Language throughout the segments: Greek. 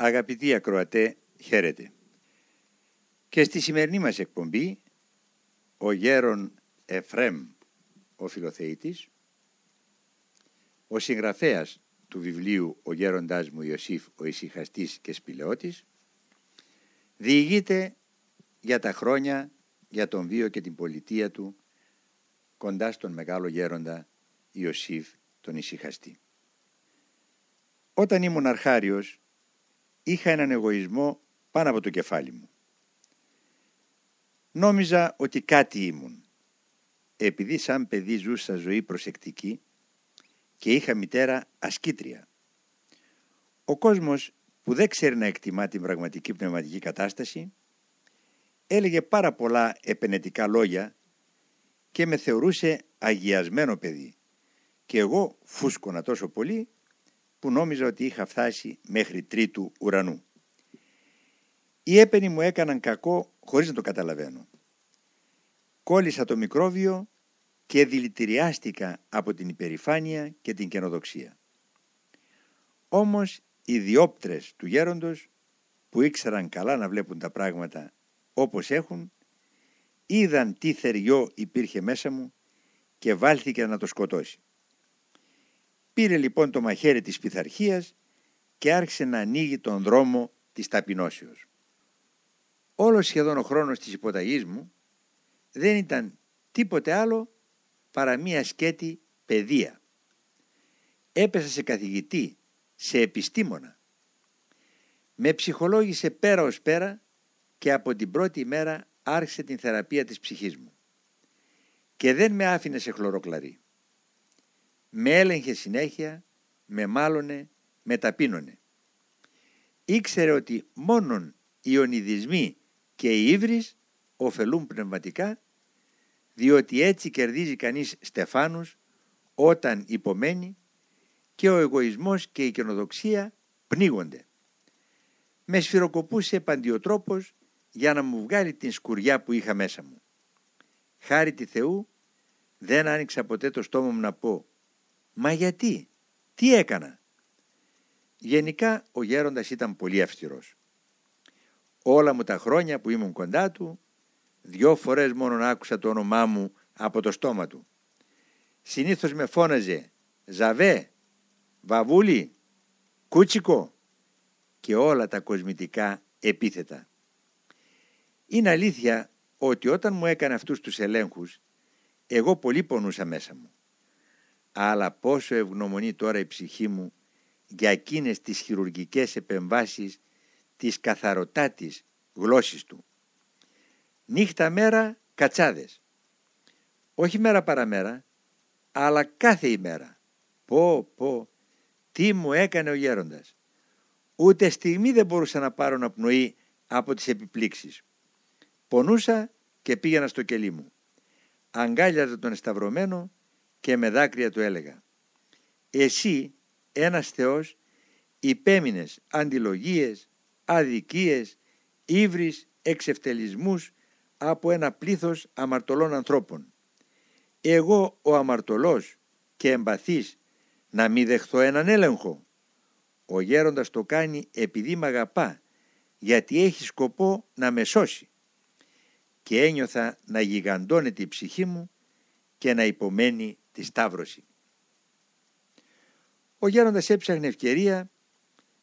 Αγαπητοί ακροατέ, χαίρετε. Και στη σημερινή μας εκπομπή, ο γέρον Εφρέμ, ο φιλοθεήτης, ο συγγραφέας του βιβλίου «Ο γέροντάς μου Ιωσήφ, ο ησυχαστής και σπηλαιώτης», διηγείται για τα χρόνια, για τον βίο και την πολιτεία του, κοντά στον μεγάλο γέροντα Ιωσήφ τον ησυχαστή. Όταν ήμουν αρχάριος, είχα έναν εγωισμό πάνω από το κεφάλι μου. Νόμιζα ότι κάτι ήμουν. Επειδή σαν παιδί ζούσα ζωή προσεκτική και είχα μητέρα ασκήτρια. Ο κόσμος που δεν ξέρει να εκτιμά την πραγματική πνευματική κατάσταση έλεγε πάρα πολλά επενετικά λόγια και με θεωρούσε αγιασμένο παιδί και εγώ φούσκωνα τόσο πολύ που νόμιζα ότι είχα φτάσει μέχρι τρίτου ουρανού. Οι έπαινοι μου έκαναν κακό χωρίς να το καταλαβαίνω. Κόλλησα το μικρόβιο και δηλητηριάστηκα από την υπερηφάνεια και την καινοδοξία. Όμως οι διόπτρες του γέροντος που ήξεραν καλά να βλέπουν τα πράγματα όπως έχουν είδαν τι θεριό υπήρχε μέσα μου και βάλθηκε να το σκοτώσει. Πήρε λοιπόν το μαχαίρι της πειθαρχίας και άρχισε να ανοίγει τον δρόμο της ταπεινώσεως. Όλος σχεδόν ο χρόνος της υποταγής μου δεν ήταν τίποτε άλλο παρά μία σκέτη παιδεία. Έπεσα σε καθηγητή, σε επιστήμονα. Με ψυχολόγησε πέρα ως πέρα και από την πρώτη μέρα άρχισε την θεραπεία της ψυχής μου. Και δεν με άφηνε σε χλωροκλαρί με έλεγχε συνέχεια, με μάλωνε, με ταπείνωνε. Ήξερε ότι μόνον οι ονειδισμοί και οι ύβρις ωφελούν πνευματικά, διότι έτσι κερδίζει κανείς στεφάνους όταν υπομένει και ο εγωισμός και η καινοδοξία πνίγονται. Με σφυροκοπούσε παντιοτρόπος για να μου βγάλει την σκουριά που είχα μέσα μου. Χάρη τη Θεού δεν άνοιξα ποτέ το στόμα μου να πω Μα γιατί, τι έκανα; Γενικά ο γέροντας ήταν πολύ αυστηρός. Όλα μου τα χρόνια που ήμουν κοντά του, δυο φορές μόνο άκουσα το όνομά μου από το στόμα του. Συνήθως με φώναζε «Ζαβέ», «Βαβούλη», «Κούτσικο» και όλα τα κοσμητικά επίθετα. Είναι αλήθεια ότι όταν μου έκανε αυτούς τους ελέγχους, εγώ πολύ πονούσα μέσα μου αλλά πόσο ευγνωμονεί τώρα η ψυχή μου για εκείνες τις χειρουργικές επεμβάσεις της καθαρωτάτης γλώσσης του. Νύχτα μέρα κατσάδες. Όχι μέρα παραμέρα, αλλά κάθε ημέρα. Πω, πω, τι μου έκανε ο γέροντας. Ούτε στιγμή δεν μπορούσα να πάρω να πνοή από τις επιπλήξεις. Πονούσα και πήγαινα στο κελί μου. Αγκάλιαζα τον εσταυρωμένο και με δάκρυα του έλεγα «Εσύ, ένας Θεός, υπέμεινες αντιλογίες, αδικίες, ύβρις, εξευτελισμούς από ένα πλήθος αμαρτωλών ανθρώπων. Εγώ ο αμαρτωλός και εμπαθής να μη δεχθώ έναν έλεγχο. Ο γέροντας το κάνει επειδή μ' αγαπά, γιατί έχει σκοπό να με σώσει. Και ένιωθα να γιγαντώνεται η ψυχή μου και να υπομένει τη Σταύρωση. Ο γέροντας έψαχνε ευκαιρία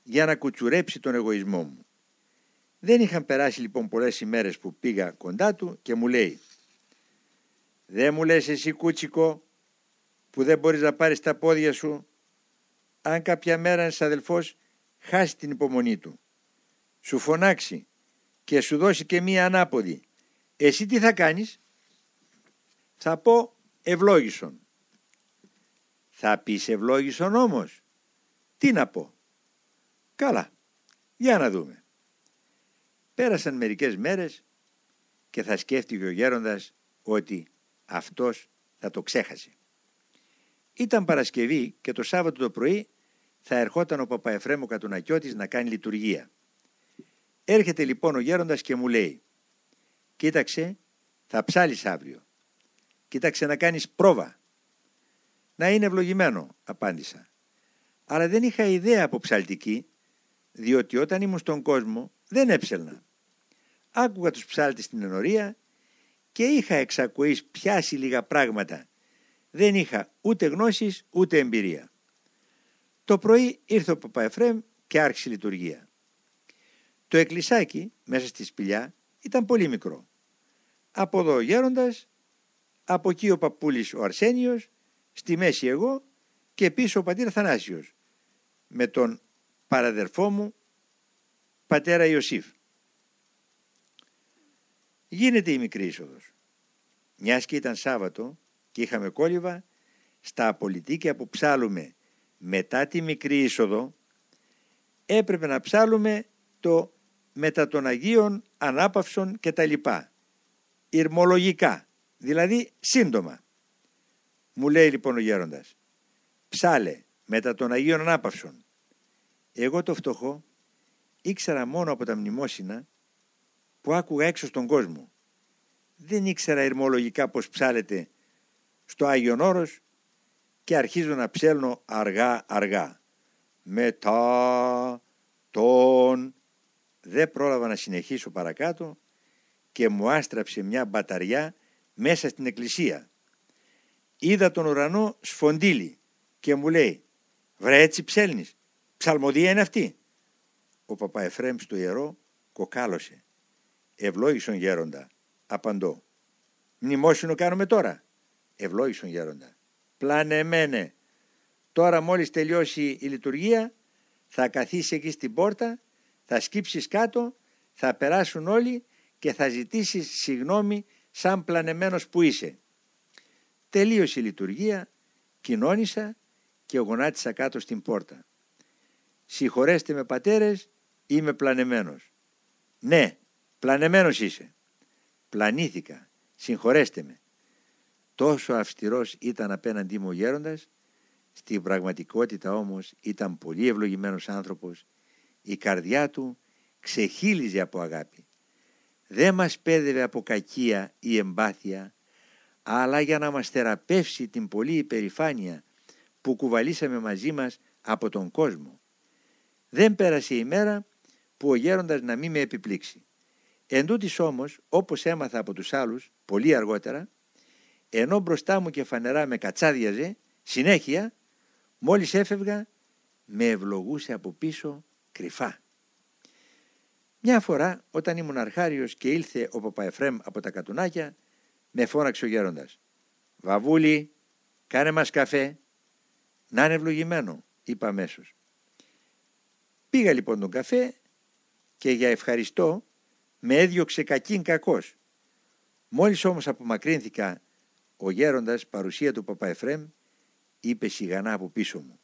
για να κουτσουρέψει τον εγωισμό μου. Δεν είχαν περάσει λοιπόν πολλές ημέρες που πήγα κοντά του και μου λέει «Δεν μου λες εσύ κούτσικο που δεν μπορείς να πάρεις τα πόδια σου αν κάποια μέρα ένας αδελφός χάσει την υπομονή του, σου φωνάξει και σου δώσει και μία ανάποδη, εσύ τι θα κάνεις» θα πω ευλόγησον. Θα πεις ευλόγησον όμως. Τι να πω. Καλά. Για να δούμε. Πέρασαν μερικές μέρες και θα σκέφτηκε ο γέροντας ότι αυτός θα το ξέχασε. Ήταν Παρασκευή και το Σάββατο το πρωί θα ερχόταν ο Παπαεφρέμου Κατουνακιώτης να κάνει λειτουργία. Έρχεται λοιπόν ο γέροντας και μου λέει «Κοίταξε, θα ψάλεις αύριο. Κοίταξε να κάνεις πρόβα. Να είναι ευλογημένο, απάντησα. Αλλά δεν είχα ιδέα από ψαλτική. διότι όταν ήμουν στον κόσμο δεν έψελνα. Άκουγα τους ψάλτες στην ενορία και είχα εξακοής πιάσει λίγα πράγματα. Δεν είχα ούτε γνώσεις ούτε εμπειρία. Το πρωί ήρθε ο Παπαεφρέμ και άρχισε λειτουργία. Το εκκλησάκι μέσα στη σπηλιά ήταν πολύ μικρό. Από εδώ ο γέροντας, από εκεί ο παππούλης ο Αρσένιος, στη μέση εγώ και πίσω ο πατήρ Θανάσιος με τον παραδερφό μου πατέρα Ιωσήφ. Γίνεται η μικρή είσοδος. Μιας και ήταν Σάββατο και είχαμε κόλληβα, στα απολυτίκια που ψάλουμε μετά τη μικρή είσοδο έπρεπε να ψάλουμε το μετά των Αγίων Ανάπαυσων και τα λοιπά. Ηρμολογικά, δηλαδή σύντομα. Μου λέει λοιπόν ο γέροντας, ψάλε μετά των Αγίων Ανάπαυσων. Εγώ το φτωχό ήξερα μόνο από τα μνημόσυνα που άκουγα έξω στον κόσμο. Δεν ήξερα ηρμολογικά πως ψάλεται στο Άγιον Όρος και αρχίζω να ψέλνω αργά αργά. Μετά τον... Δεν πρόλαβα να συνεχίσω παρακάτω και μου άστραψε μια μπαταριά μέσα στην εκκλησία. Είδα τον ουρανό σφοντίλι και μου λέει «Βρε έτσι ψέλνεις, ψαλμοδία είναι αυτή». Ο παπα Εφραίμ στο ιερό κοκάλωσε. «Ευλόγησον γέροντα», απαντώ. «Μνημόσυνο κάνουμε τώρα». «Ευλόγησον γέροντα». «Πλανεμένε». Τώρα μόλις τελειώσει η λειτουργία θα καθίσεις εκεί στην πόρτα, θα σκύψεις κάτω, θα περάσουν όλοι και θα ζητήσεις συγνώμη σαν πλανεμένος που είσαι. Τελείωσε η λειτουργία, κοινώνησα και γονάτισα κάτω στην πόρτα. Συγχωρέστε με πατέρες, είμαι πλανεμένος. Ναι, πλανεμένος είσαι. Πλανήθηκα, συγχωρέστε με. Τόσο αυστηρός ήταν απέναντί μου ο γέροντας, στην πραγματικότητα όμως ήταν πολύ ευλογημένος άνθρωπος, η καρδιά του ξεχύλιζε από αγάπη. Δεν μας πέδευε από κακία ή εμπάθεια, αλλά για να μας θεραπεύσει την πολύ υπερηφάνεια που κουβαλήσαμε μαζί μας από τον κόσμο. Δεν πέρασε η μέρα που ο γέροντας να μην με επιπλήξει. Εν τούτης όμως, όπως έμαθα από τους άλλους, πολύ αργότερα, ενώ μπροστά μου και φανερά με κατσάδιαζε, συνέχεια, μόλις έφευγα, με ευλογούσε από πίσω κρυφά. Μια φορά, όταν ήμουν αρχάριος και ήλθε ο Παπαεφρέμ από τα κατουνάκια, με φώναξε ο γέροντας. «Βαβούλη, κάνε μας καφέ». «Να είναι ευλογημένο», είπα αμέσως. Πήγα λοιπόν τον καφέ και για ευχαριστώ με έδιωξε κακήν κακός. Μόλις όμως απομακρύνθηκα ο γέροντας παρουσία του Παπαεφρέμ είπε σιγανά από πίσω μου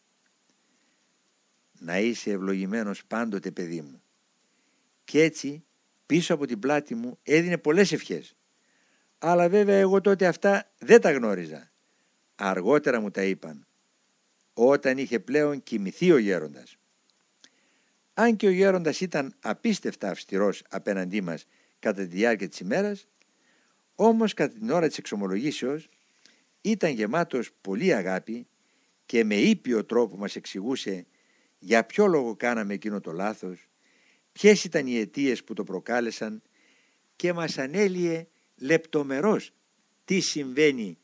«Να είσαι ευλογημένος πάντοτε παιδί μου». Και έτσι πίσω από την πλάτη μου έδινε πολλές ευχές. Αλλά βέβαια εγώ τότε αυτά δεν τα γνώριζα. Αργότερα μου τα είπαν. Όταν είχε πλέον κοιμηθεί ο γέροντας. Αν και ο γέροντας ήταν απίστευτα αυστηρός απέναντί μας κατά τη διάρκεια της ημέρας, όμως κατά την ώρα της εξομολογήσεως ήταν γεμάτος πολύ αγάπη και με ήπιο τρόπο μας εξηγούσε για ποιο λόγο κάναμε εκείνο το λάθος, ποιες ήταν οι αιτίες που το προκάλεσαν και μας ανέλυε λεπτομερώς τι συμβαίνει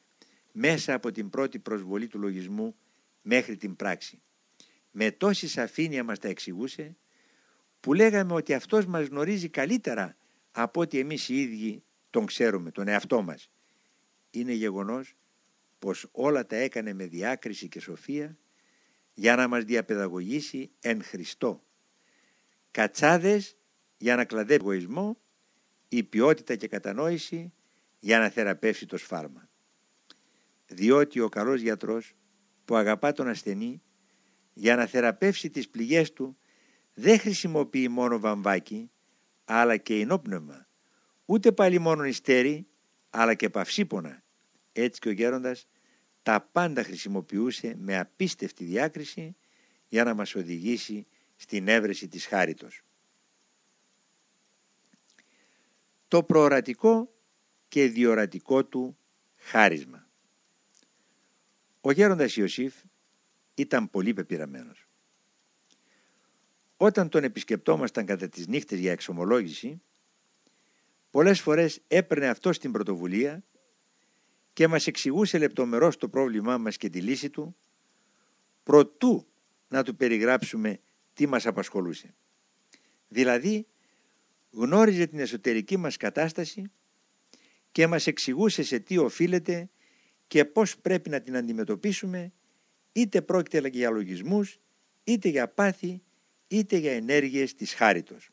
μέσα από την πρώτη προσβολή του λογισμού μέχρι την πράξη. Με τόση σαφήνεια μας τα εξηγούσε που λέγαμε ότι αυτός μας γνωρίζει καλύτερα από ότι εμείς οι ίδιοι τον ξέρουμε, τον εαυτό μας. Είναι γεγονός πως όλα τα έκανε με διάκριση και σοφία για να μας διαπαιδαγωγήσει εν Χριστώ. Κατσάδες για να κλαδεύει εγωισμό, η ποιότητα και κατανόηση για να θεραπεύσει το σφάλμα. Διότι ο καλός γιατρός που αγαπά τον ασθενή για να θεραπεύσει τις πληγές του δεν χρησιμοποιεί μόνο βαμβάκι αλλά και ενόπνευμα ούτε πάλι μόνο ιστέρι αλλά και παυσίπονα έτσι και ο γέροντας τα πάντα χρησιμοποιούσε με απίστευτη διάκριση για να μας οδηγήσει στην έβρεση της χάριτος. Το προορατικό και διορατικό του χάρισμα. Ο γέροντας Ιωσήφ ήταν πολύ πεπειραμένος. όταν τον επισκεπτόμασταν κατά τις νύχτες για εξομολόγηση, πολλές φορές έπαιρνε αυτό την πρωτοβουλία και μας εξηγούσε λεπτομερώς το πρόβλημά μας και τη λύση του, προτού να του περιγράψουμε τι μας απασχολούσε. Δηλαδή, γνώριζε την εσωτερική μας κατάσταση και μας εξηγούσε σε τι οφείλεται και πώς πρέπει να την αντιμετωπίσουμε, είτε πρόκειται για λογισμούς, είτε για πάθη, είτε για ενέργειες της χάριτος.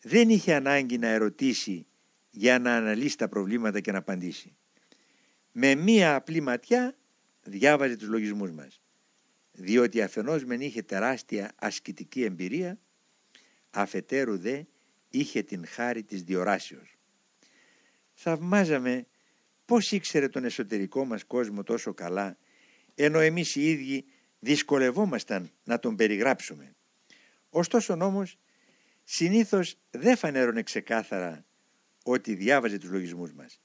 Δεν είχε ανάγκη να ερωτήσει για να αναλύσει τα προβλήματα και να απαντήσει. Με μία απλή ματιά διάβαζε τους λογισμούς μας, διότι αφενός μεν είχε τεράστια ασκητική εμπειρία, αφετέρου δε είχε την χάρη της διοράσεως. Θαυμάζαμε πώς ήξερε τον εσωτερικό μας κόσμο τόσο καλά, ενώ εμείς οι ίδιοι δυσκολευόμασταν να τον περιγράψουμε. Ωστόσο όμως, συνήθως δεν φανέρωνε ξεκάθαρα ότι διάβαζε τους λογισμούς μας.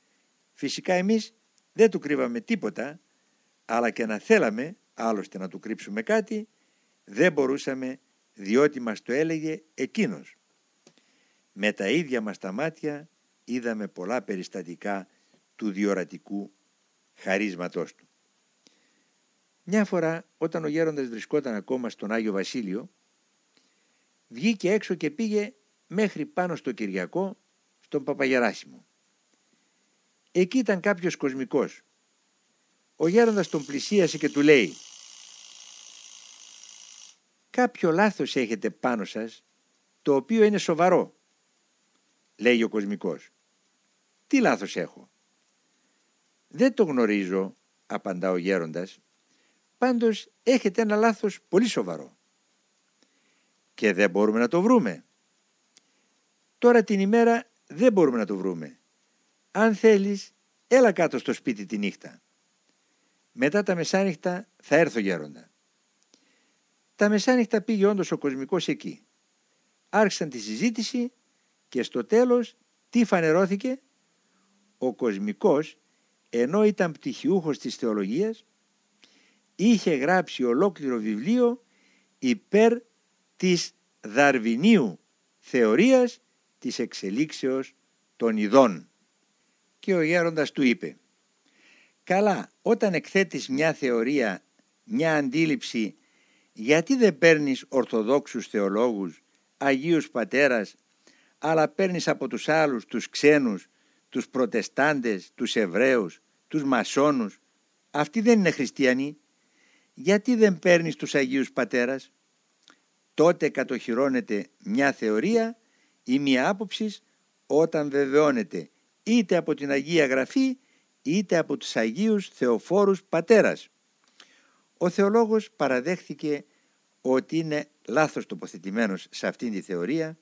Φυσικά εμείς δεν του κρύβαμε τίποτα, αλλά και να θέλαμε άλλωστε να του κρύψουμε κάτι, δεν μπορούσαμε διότι μας το έλεγε εκείνος. Με τα ίδια μας τα μάτια είδαμε πολλά περιστατικά του διορατικού χαρίσματός του. Μια φορά όταν ο γέροντας βρισκόταν ακόμα στον Άγιο Βασίλειο βγήκε έξω και πήγε μέχρι πάνω στο Κυριακό στον Παπαγεράσιμο. Εκεί ήταν κάποιος κοσμικός. Ο γέροντας τον πλησίασε και του λέει «Κάποιο λάθος έχετε πάνω σας, το οποίο είναι σοβαρό», λέει ο κοσμικός. «Τι λάθος έχω» «Δεν το γνωρίζω», απαντά ο γέροντας, «πάντως έχετε ένα λάθος πολύ σοβαρό» και δεν μπορούμε να το βρούμε. Τώρα την ημέρα δεν μπορούμε να το βρούμε. Αν θέλεις, έλα κάτω στο σπίτι τη νύχτα. Μετά τα μεσάνυχτα θα έρθω γέροντα. Τα μεσάνυχτα πήγε όντως ο κοσμικός εκεί. Άρχισαν τη συζήτηση και στο τέλος τι φανερώθηκε; Ο κοσμικός ενώ ήταν πτυχιούχος της θεολογίας είχε γράψει ολόκληρο βιβλίο υπέρ της δαρβινίου θεωρίας της εξελίξεως των ειδών. Και ο γέροντας του είπε «Καλά, όταν εκθέτεις μια θεωρία, μια αντίληψη, γιατί δεν παίρνεις ορθοδόξους θεολόγους, Αγίους Πατέρας, αλλά παίρνεις από τους άλλους, τους ξένους, τους προτεστάντες, τους Εβραίους, τους Μασόνους. Αυτοί δεν είναι χριστιανοί. Γιατί δεν παίρνεις τους Αγίους Πατέρας; Τότε κατοχυρώνεται μια θεωρία ή μια άποψης όταν βεβαιώνεται είτε από την Αγία Γραφή είτε από τους Αγίους Θεοφόρους Πατέρας. Ο θεολόγος παραδέχθηκε ότι είναι λάθος τοποθετημένος σε αυτήν τη θεωρία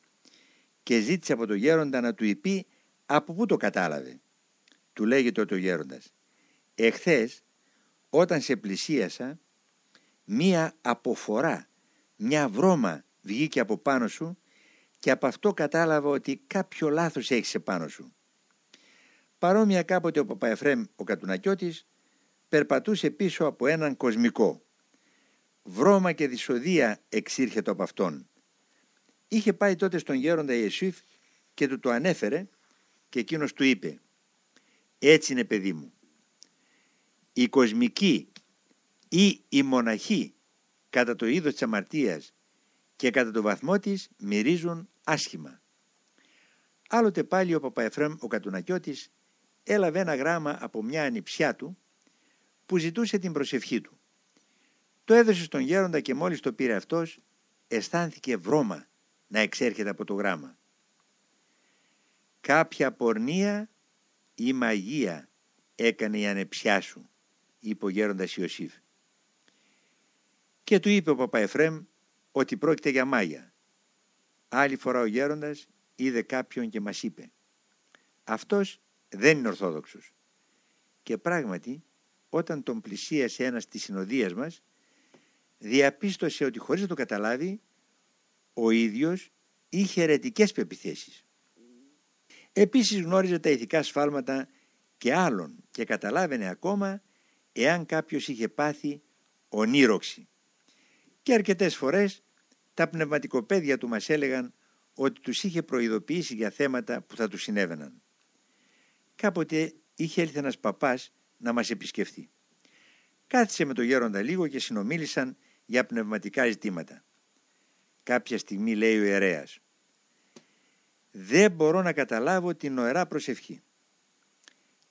και ζήτησε από τον γέροντα να του πει από πού το κατάλαβε. Του λέγει τότε ο γέροντας «Εχθές όταν σε πλησίασα μία αποφορά μια βρώμα βγήκε από πάνω σου και από αυτό κατάλαβα ότι κάποιο λάθος έχεις επάνω σου. Παρόμοια κάποτε ο Παπαεφρέμ ο Κατουνακιώτης περπατούσε πίσω από έναν κοσμικό. Βρώμα και δυσοδεία εξήρχεται από αυτόν. Είχε πάει τότε στον γέροντα Ιεσούφ και του το ανέφερε και εκείνος του είπε «Έτσι είναι παιδί μου. Η κοσμική ή η μοναχή κατά το είδος της αμαρτίας και κατά το βαθμό της μυρίζουν άσχημα. Άλλοτε πάλι ο Παπαεφρέμ ο Κατουνακιώτης έλαβε ένα γράμμα από μια ανιψιά του που ζητούσε την προσευχή του. Το έδωσε στον γέροντα και μόλις το πήρε αυτός αισθάνθηκε βρώμα να εξέρχεται από το γράμμα. Κάποια πορνεία ή μαγεία έκανε η ανεψιά σου, είπε ο γέροντας Ιωσήφ και του είπε ο Παπαεφρέμ ότι πρόκειται για μάγια. Άλλη φορά ο γέροντας είδε κάποιον και μας είπε «Αυτός δεν είναι Ορθόδοξος». Και πράγματι όταν τον πλησίασε ένας της συνοδείας μας διαπίστωσε ότι χωρίς να το καταλάβει ο ίδιος είχε αιρετικές πεπιθέσεις. Επίσης γνώριζε τα ηθικά σφάλματα και άλλων και καταλάβαινε ακόμα εάν κάποιος είχε πάθει ονείροξη και αρκετές φορές τα πνευματικοπαίδια του μας έλεγαν ότι τους είχε προειδοποιήσει για θέματα που θα τους συνέβαιναν. Κάποτε είχε έλθει ένας παπάς να μας επισκεφθεί. Κάθισε με τον γέροντα λίγο και συνομίλησαν για πνευματικά ζητήματα. Κάποια στιγμή λέει ο ιερέας «Δεν μπορώ να καταλάβω την νοερά προσευχή.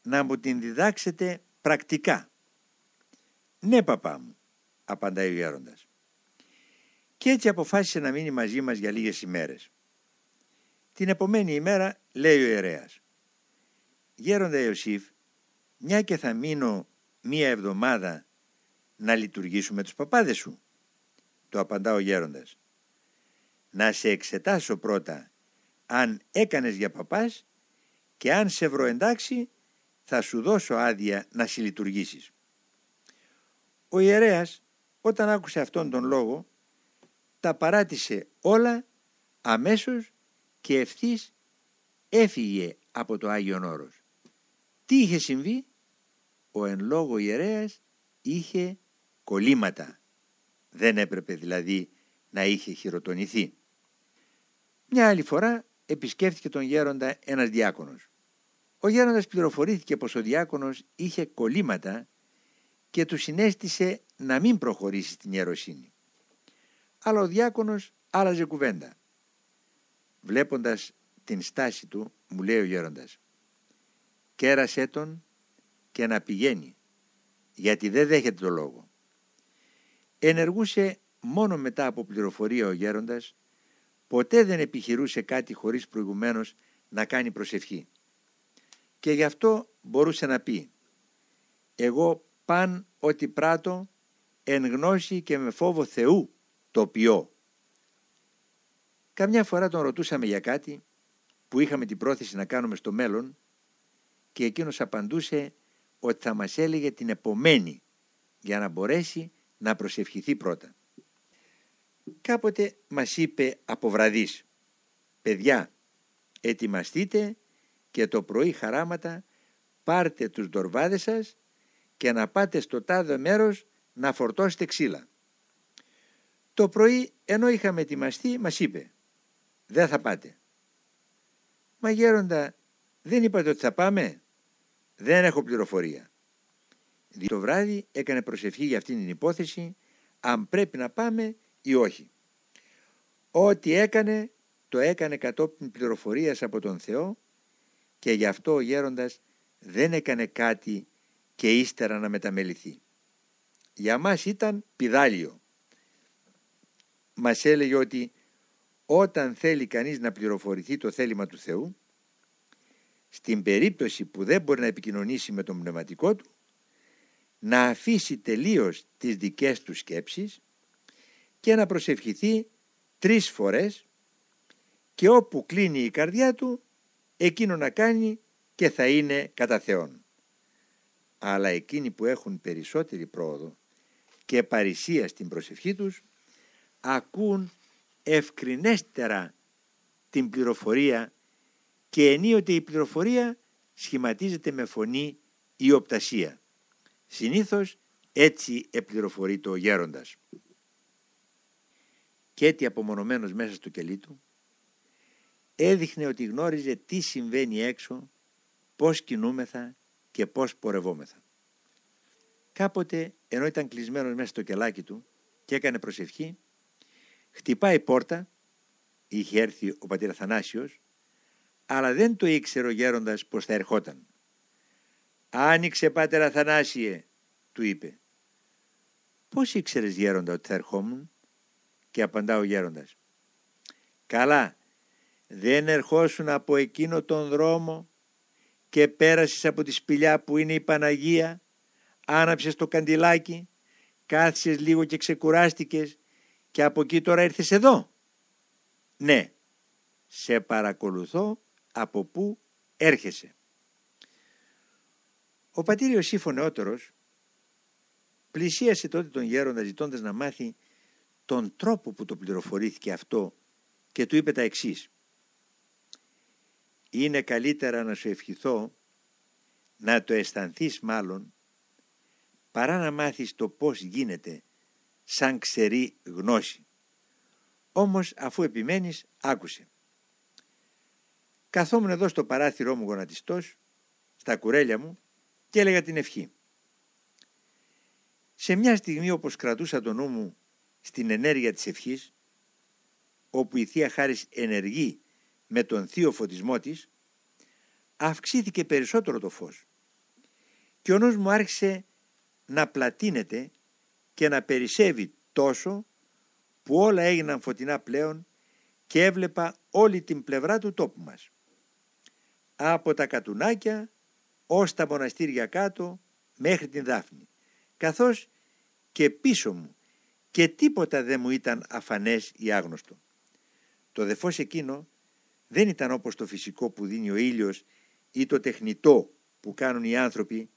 Να μου την διδάξετε πρακτικά». «Ναι παπά μου», απαντάει ο γέροντας. Και έτσι αποφάσισε να μείνει μαζί μας για λίγες ημέρες. Την επομένη ημέρα λέει ο ιερέας «Γέροντα Ιωσήφ, μια και θα μείνω μία εβδομάδα να λειτουργήσουμε τους παπάδες σου». Το απαντά ο γέροντας. «Να σε εξετάσω πρώτα αν έκανες για παπάς και αν σε βρω εντάξει θα σου δώσω άδεια να συλλειτουργήσεις». Ο ιερέας όταν άκουσε αυτόν τον λόγο τα παράτησε όλα αμέσως και ευθύς έφυγε από το Άγιον Όρος. Τι είχε συμβεί; Ο εν λόγω ιερέας είχε κολλήματα. Δεν έπρεπε δηλαδή να είχε χειροτονηθεί. Μια άλλη φορά επισκέφθηκε τον γέροντα ένας διάκονος. Ο γέροντας πληροφορήθηκε πως ο διάκονος είχε κολλήματα και του συνέστησε να μην προχωρήσει στην ιεροσύνη. Αλλά ο διάκονος άλλαζε κουβέντα. Βλέποντας την στάση του μου λέει ο γέροντας «Κέρασέ τον και να πηγαίνει γιατί δεν δέχεται το λόγο». Ενεργούσε μόνο μετά από πληροφορία ο γέροντας ποτέ δεν επιχειρούσε κάτι χωρίς προηγουμένως να κάνει προσευχή. Και γι' αυτό μπορούσε να πει «Εγώ παν ότι πράττω εν γνώση και με φόβο Θεού το ποιώ». Καμιά φορά τον ρωτούσαμε για κάτι που είχαμε την πρόθεση να κάνουμε στο μέλλον και εκείνος απαντούσε ότι θα μας έλεγε την επομένη για να μπορέσει να προσευχηθεί πρώτα. Κάποτε μας είπε από βραδείς «Παιδιά, ετοιμαστείτε και το πρωί χαράματα πάρτε τους ντορβάδες σας και να πάτε στο τάδε μέρος να φορτώσετε ξύλα». Το πρωί ενώ είχαμε ετοιμαστεί μας είπε δεν θα πάτε. Μα γέροντα, δεν είπατε ότι θα πάμε; Δεν έχω πληροφορία. Το βράδυ έκανε προσευχή για αυτήν την υπόθεση, αν πρέπει να πάμε ή όχι. Ό,τι έκανε, το έκανε κατόπιν πληροφορίας από τον Θεό και γι' αυτό ο γέροντας δεν έκανε κάτι και ύστερα να μεταμεληθεί. Για μας ήταν πιδάλιο. Μας έλεγε ότι όταν θέλει κανείς να πληροφορηθεί το θέλημα του Θεού, στην περίπτωση που δεν μπορεί να επικοινωνήσει με τον πνευματικό του, να αφήσει τελείως τις δικές του σκέψεις και να προσευχηθεί τρεις φορές και όπου κλείνει η καρδιά του, εκείνο να κάνει και θα είναι κατά Θεόν. Αλλά εκείνοι που έχουν περισσότερη πρόοδο και παρησία στην προσευχή τους, ακούν ευκρινέστερα την πληροφορία και ενίοτε η πληροφορία σχηματίζεται με φωνή ή οπτασία. Συνήθως έτσι επληροφορεί το γέροντας. Και έτσι απομονωμένος μέσα στο κελί του έδειχνε ότι γνώριζε τι συμβαίνει έξω, πώς κινούμεθα και πώς πορευόμεθα. Κάποτε ενώ ήταν κλεισμένος μέσα στο κελάκι του και έκανε προσευχή Χτυπάει πόρτα, είχε έρθει ο πατήρ Αθανάσιος, αλλά δεν το ήξερε ο γέροντας πως θα ερχόταν. «Άνοιξε πάτερ Αθανάσιε», του είπε. «Πώς ήξερες γέροντα ότι θα ερχόμουν» και απαντά ο γέροντας. «Καλά, δεν ερχόσουν από εκείνο τον δρόμο και πέρασες από τη σπηλιά που είναι η Παναγία, άναψες το καντιλάκι, κάθισες λίγο και ξεκουράστηκες και από εκεί τώρα ήρθες εδώ. Ναι, σε παρακολουθώ από πού έρχεσαι. Ο πατήριος Ιωσήφ νεότερος πλησίασε τότε τον γέροντα ζητώντας να μάθει τον τρόπο που το πληροφορήθηκε αυτό και του είπε τα εξής. Είναι καλύτερα να σου ευχηθώ να το αισθανθείς μάλλον παρά να μάθεις το πώς γίνεται σαν ξερή γνώση. Όμως αφού επιμένεις άκουσε. Καθόμουν εδώ στο παράθυρό μου γονατιστός, στα κουρέλια μου και έλεγα την ευχή. Σε μια στιγμή όπως κρατούσα το νου μου στην ενέργεια της ευχής, όπου η Θεία Χάρις ενεργεί με τον θείο φωτισμό της, αυξήθηκε περισσότερο το φως και ο νους μου άρχισε να πλατείνεται και να περισσεύει τόσο που όλα έγιναν φωτεινά πλέον και έβλεπα όλη την πλευρά του τόπου μας. Από τα κατουνάκια ως τα μοναστήρια κάτω μέχρι την Δάφνη, καθώς και πίσω μου και τίποτα δεν μου ήταν αφανές ή άγνωστο. Το δεφός εκείνο δεν ήταν όπως το φυσικό που δίνει ο ήλιος ή το τεχνητό που κάνουν οι άνθρωποι,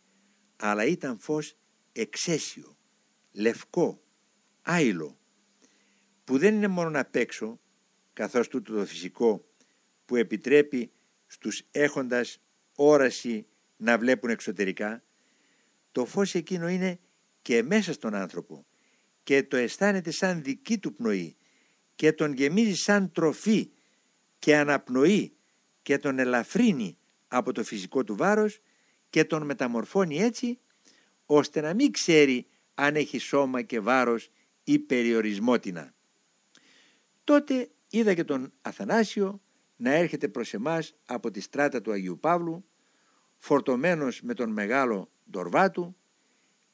αλλά ήταν φως εξαίσιο, λευκό, άειλο, που δεν είναι μόνο απ' έξω, καθώς τούτο το φυσικό που επιτρέπει στους έχοντας όραση να βλέπουν εξωτερικά, το φως εκείνο είναι και μέσα στον άνθρωπο και το αισθάνεται σαν δική του πνοή και τον γεμίζει σαν τροφή και αναπνοή και τον ελαφρύνει από το φυσικό του βάρος και τον μεταμορφώνει έτσι ώστε να μην ξέρει αν έχει σώμα και βάρος ή περιορισμότινα. Τότε είδα και τον Αθανάσιο να έρχεται προς εμάς από τη στράτα του Αγίου Παύλου φορτωμένος με τον μεγάλο ντορβά του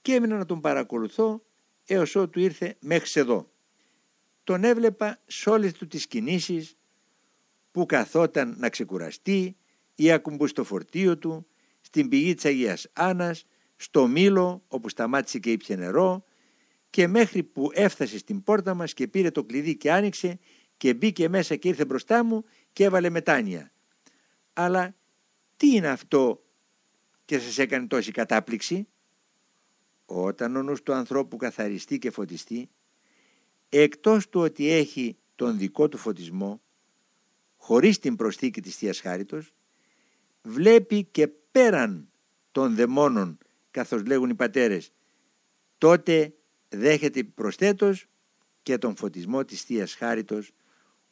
και έμεινα να τον παρακολουθώ έως ότου ήρθε μέχρι εδώ. Τον έβλεπα σε όλες του τις κινήσεις που καθόταν να ξεκουραστεί ή ακουμπού στο φορτίο του, στην πηγή της Αγίας Άννας, στο μήλο όπου σταμάτησε και ήπια νερό και μέχρι που έφτασε στην πόρτα μας και πήρε το κλειδί και άνοιξε και μπήκε μέσα και ήρθε μπροστά μου και έβαλε μετάνοια. Αλλά τι είναι αυτό και σας έκανε τόση κατάπληξη; Όταν ο νους του ανθρώπου καθαριστεί και φωτιστεί, εκτός του ότι έχει τον δικό του φωτισμό, χωρίς την προσθήκη της Θείας Χάριτος, βλέπει και πέραν των δαιμόνων, καθώς λέγουν οι πατέρες, τότε δέχεται προσθέτως και τον φωτισμό της Θείας Χάριτος,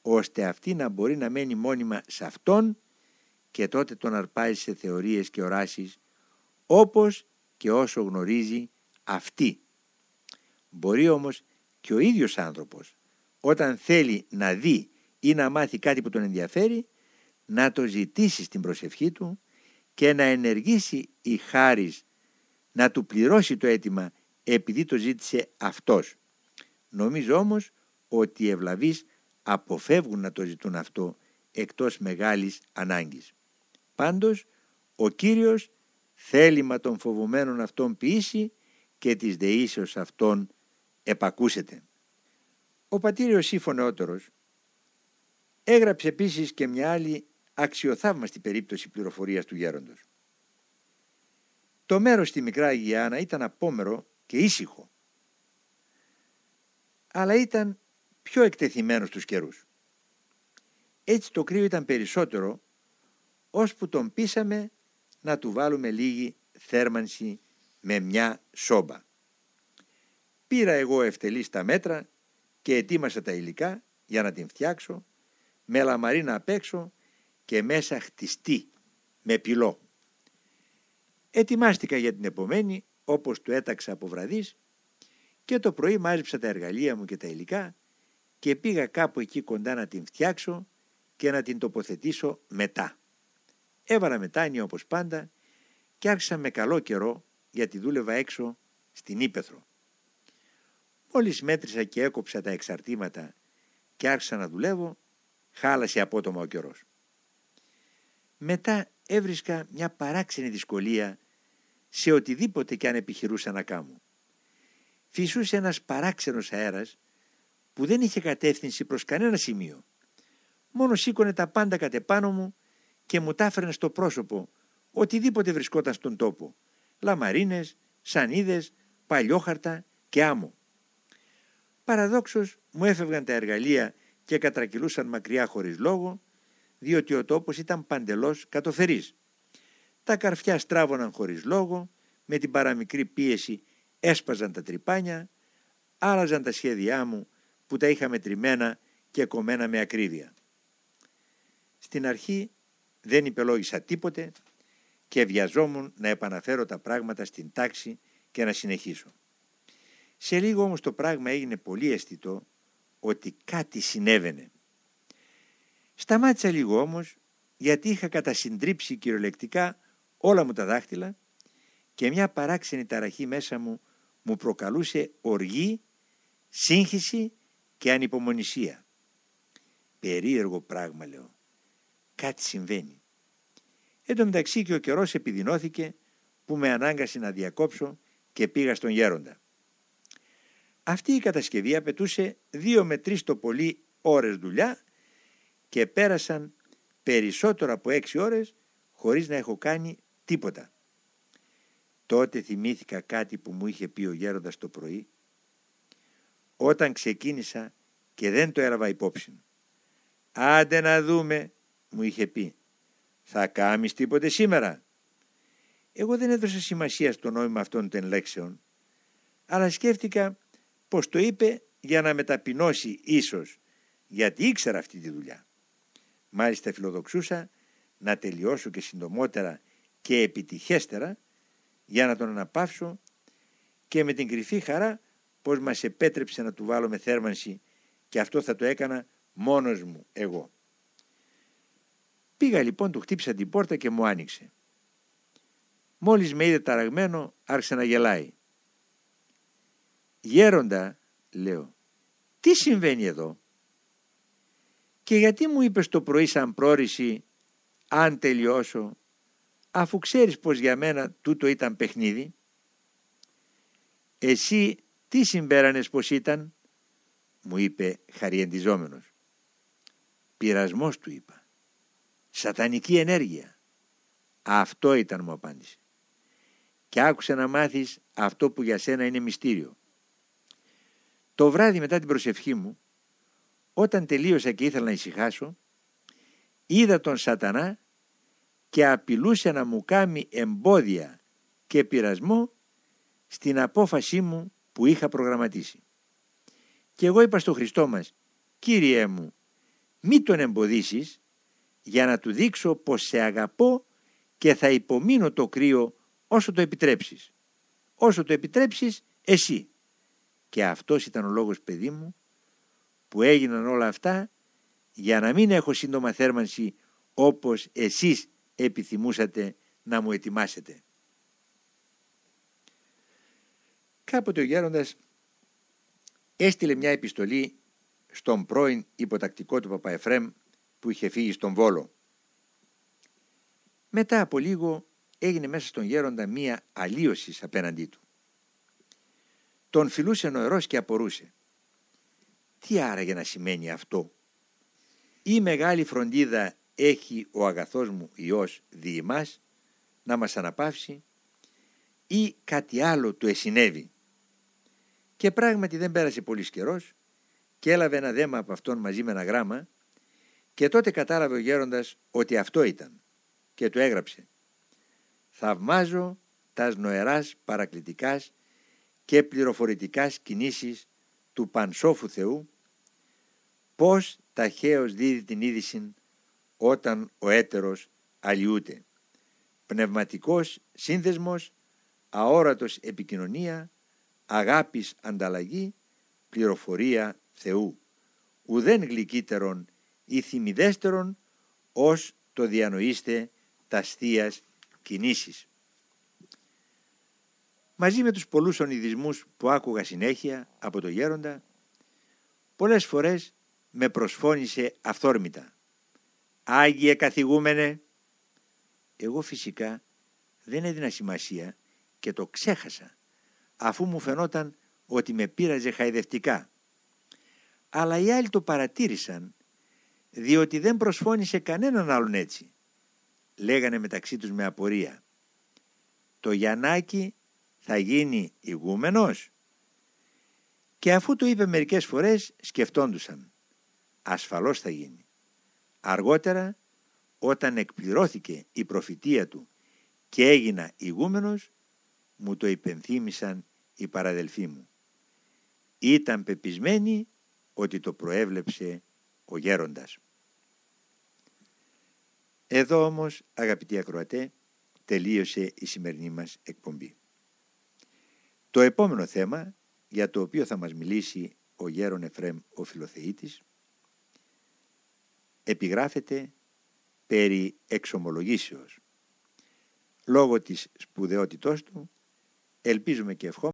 ώστε αυτή να μπορεί να μένει μόνιμα σε Αυτόν και τότε τον αρπάει σε θεωρίες και οράσεις, όπως και όσο γνωρίζει αυτή. Μπορεί όμως και ο ίδιος άνθρωπος, όταν θέλει να δει ή να μάθει κάτι που τον ενδιαφέρει, να το ζητήσει στην προσευχή του και να ενεργήσει η χάρις να του πληρώσει το αίτημα επειδή το ζήτησε αυτός. Νομίζω όμως ότι οι ευλαβείς αποφεύγουν να το ζητούν αυτό εκτός μεγάλης ανάγκης. Πάντως ο Κύριος θέλημα των φοβουμένων αυτών ποιήσει και της δεήσεως αυτών επακούσεται. Ο πατήριος Σύφωνεότερος έγραψε επίσης και μια άλλη αξιοθαύμαστη περίπτωση πληροφορίας του γέροντος. Το μέρος στη Μικρά Αγιάνα ήταν απόμερο και ήσυχο, αλλά ήταν πιο εκτεθειμένο στους καιρούς. Έτσι το κρύο ήταν περισσότερο, ώσπου τον πείσαμε να του βάλουμε λίγη θέρμανση με μια σόμπα. Πήρα εγώ ευτελής τα μέτρα και ετοίμασα τα υλικά για να την φτιάξω με λαμαρίνα απ' έξω και μέσα χτιστή με πυλό. Ετοιμάστηκα για την επομένη όπως του έταξα από βραδείς και το πρωί μάζεψα τα εργαλεία μου και τα υλικά και πήγα κάπου εκεί κοντά να την φτιάξω και να την τοποθετήσω μετά. Έβαλα μετάνοια όπως πάντα και άρχισα με καλό καιρό γιατί δούλευα έξω στην Ήπεθρο. Μόλις μέτρησα και έκοψα τα εξαρτήματα και άρχισα να δουλεύω, χάλασε απότομα ο καιρός. Μετά έβρισκα μια παράξενη δυσκολία σε οτιδήποτε και αν επιχειρούσα να κάνω. Φυσούσε ένας παράξενος αέρας που δεν είχε κατεύθυνση προς κανένα σημείο. Μόνος σήκωνε τα πάντα κατ' επάνω μου και μου τα στο πρόσωπο οτιδήποτε βρισκόταν στον τόπο. Λαμαρίνες, σανίδες, παλιόχαρτα και άμμο. Παραδόξως μου έφευγαν τα εργαλεία και κατρακυλούσαν μακριά χωρίς λόγο, διότι ο τόπος ήταν παντελώς κατοφερής. Τα καρφιά στράβωναν χωρίς λόγο, με την παραμικρή πίεση έσπαζαν τα τρυπάνια, άλλαζαν τα σχέδιά μου που τα είχα μετρημένα και κομμένα με ακρίβεια. Στην αρχή δεν υπελόγισα τίποτε και βιαζόμουν να επαναφέρω τα πράγματα στην τάξη και να συνεχίσω. Σε λίγο όμως το πράγμα έγινε πολύ αισθητό ότι κάτι συνέβαινε. Σταμάτησα λίγο όμως γιατί είχα κατασυντρίψει κυριολεκτικά όλα μου τα δάχτυλα και μια παράξενη ταραχή μέσα μου μου προκαλούσε οργή, σύγχυση και ανυπομονησία. Περίεργο πράγμα λέω. Κάτι συμβαίνει. Εν τω μεταξύ και ο καιρός επιδεινώθηκε που με ανάγκασε να διακόψω και πήγα στον γέροντα. Αυτή η κατασκευή απαιτούσε δύο με τρεις το πολύ ώρες δουλειά και πέρασαν περισσότερο από έξι ώρες χωρίς να έχω κάνει τίποτα. Τότε θυμήθηκα κάτι που μου είχε πει ο γέροντας το πρωί όταν ξεκίνησα και δεν το έλαβα υπόψη. «Άντε να δούμε», μου είχε πει. «Θα κάμεις τίποτε σήμερα». Εγώ δεν έδωσα σημασία στο νόημα αυτών των λέξεων, αλλά σκέφτηκα πως το είπε για να μεταπεινώσει ίσως, γιατί ήξερα αυτή τη δουλειά. Μάλιστα φιλοδοξούσα να τελειώσω και συντομότερα και επιτυχέστερα για να τον αναπαύσω και με την κρυφή χαρά πως μας επέτρεψε να του βάλω με θέρμανση και αυτό θα το έκανα μόνος μου εγώ. Πήγα λοιπόν, του χτύπησα την πόρτα και μου άνοιξε. Μόλις με είδε ταραγμένο άρχισε να γελάει. «Γέροντα», λέω, «τι συμβαίνει εδώ» και γιατί μου είπες το πρωί σαν πρόρηση αν τελειώσω αφού ξέρεις πως για μένα τούτο ήταν παιχνίδι; Εσύ τι συμπέρανες πως ήταν, μου είπε χαριεντιζόμενος. Πειρασμός του είπα. Σατανική ενέργεια. Αυτό ήταν μου απάντησε. Και άκουσε να μάθεις αυτό που για σένα είναι μυστήριο. Το βράδυ μετά την προσευχή μου, όταν τελείωσα και ήθελα να ησυχάσω, είδα τον σατανά και απειλούσε να μου κάνει εμπόδια και πειρασμό στην απόφασή μου που είχα προγραμματίσει. Και εγώ είπα στο Χριστό μας, Κύριέ μου, μη τον εμποδίσεις για να του δείξω πως σε αγαπώ και θα υπομείνω το κρύο όσο το επιτρέψεις. Όσο το επιτρέψεις εσύ. Και αυτός ήταν ο λόγος παιδί μου που έγιναν όλα αυτά για να μην έχω σύντομα θέρμανση όπως εσείς επιθυμούσατε να μου ετοιμάσετε. Κάποτε ο Γέροντας έστειλε μια επιστολή στον πρώην υποτακτικό του Παπαεφρέμ που είχε φύγει στον Βόλο. Μετά από λίγο έγινε μέσα στον Γέροντα μία αλλίωσης απέναντί του. Τον φιλούσε νοερός και απορούσε. Τι άραγε να σημαίνει αυτό; Η μεγάλη φροντίδα έχει ο αγαθός μου Υιός δι' εμάς, να μας αναπαύσει ή κάτι άλλο του εσυνέβη. Και πράγματι δεν πέρασε πολύς καιρός και έλαβε ένα δέμα από αυτόν μαζί με ένα γράμμα και τότε κατάλαβε ο γέροντας ότι αυτό ήταν και του έγραψε «Θαυμάζω τας νοεράς παρακλητικάς και πληροφορητικάς κινήσεις του πανσόφου Θεού πως ταχαίως δίδει την είδηση όταν ο έτερος αλλοιούται. Πνευματικός σύνδεσμος, αόρατος επικοινωνία, αγάπης ανταλλαγή, πληροφορία Θεού. Ουδέν γλυκύτερον ή θυμιδέστερον ως το διανοείστε τα θείας κινήσεις. Μαζί με τους πολλούς ονειδισμούς που άκουγα συνέχεια από το γέροντα, πολλές φορές με προσφώνησε αυθόρμητα. Άγιε καθηγούμενε. Εγώ φυσικά δεν έδινα σημασία και το ξέχασα αφού μου φαινόταν ότι με πείραζε χαϊδευτικά. Αλλά οι άλλοι το παρατήρησαν διότι δεν προσφώνησε κανέναν άλλον έτσι. Λέγανε μεταξύ τους με απορία. Το Γιαννάκι θα γίνει ηγούμενος. Και αφού το είπε μερικές φορές σκεφτόντουσαν. Ασφαλώς θα γίνει. Αργότερα, όταν εκπληρώθηκε η προφητεία του και έγινα ηγούμενος, μου το υπενθύμησαν οι παραδελφοί μου. Ήταν πεπισμένοι ότι το προέβλεψε ο γέροντας. Εδώ όμως αγαπητοί ακροατέ τελείωσε η σημερινή μας εκπομπή. Το επόμενο θέμα για το οποίο θα μας μιλήσει ο γέρον Εφρέμ ο Φιλοθεήτης επιγράφεται περί εξομολογήσεως. Λόγω της σπουδαιότητός του ελπίζουμε και ευχόμαστε